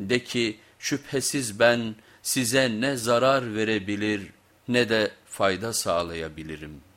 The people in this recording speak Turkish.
De ki şüphesiz ben size ne zarar verebilir ne de fayda sağlayabilirim.''